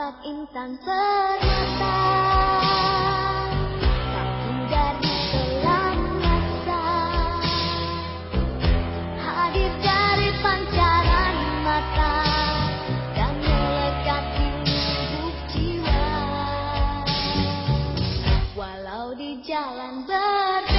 sosok insan permata Tak pudar di telan Hadir dari pancaran mata Dan melekat di lubuk jiwa. Walau di jalan ber